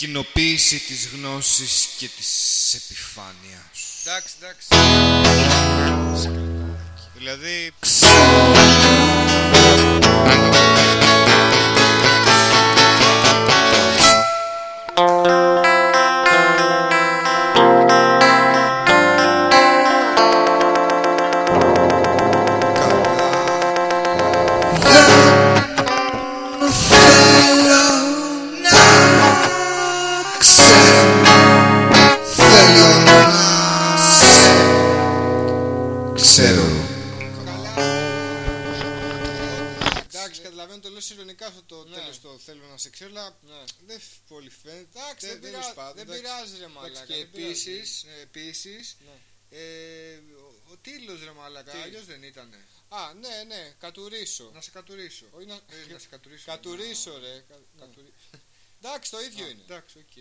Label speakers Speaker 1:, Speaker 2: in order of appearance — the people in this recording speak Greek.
Speaker 1: κοινοποίηση της γνώσης και της επιφάνειας.
Speaker 2: Εντάξει, εντάξει.
Speaker 1: Δηλαδή, ξέρω.
Speaker 2: Εντάξει, καταλαβαίνω το λέω ειρωνικά αυτό το
Speaker 3: Ναι.
Speaker 2: τέλος το θέλω να σε ξέρω, αλλά
Speaker 3: Ναι.
Speaker 2: δεν φ- πολύ φαίνεται. Εντάξει,
Speaker 3: Δεν-
Speaker 2: δεν,
Speaker 3: τέλος
Speaker 2: πειράζει,
Speaker 3: πάντων,
Speaker 2: δεν
Speaker 3: εντάξει.
Speaker 2: πειράζει ρε
Speaker 3: Εντάξει,
Speaker 2: μαλάκα.
Speaker 3: και
Speaker 2: δεν πειράζει.
Speaker 3: επίσης, ε, επίσης
Speaker 2: Ναι.
Speaker 3: ε, ο, ο Τίλος ρε μαλακά,
Speaker 2: Τι;
Speaker 3: αλλιώς δεν ήτανε.
Speaker 2: Α, ναι, ναι, κατουρίσω.
Speaker 3: Να σε κατουρίσω.
Speaker 2: Όχι να...
Speaker 3: Ε, να σε κατουρίσω.
Speaker 2: Κατουρίσω ρε. κα-
Speaker 3: Ναι.
Speaker 2: κατουρί- Εντάξει, το ίδιο
Speaker 3: Α,
Speaker 2: είναι.
Speaker 3: Εντάξει, οκ.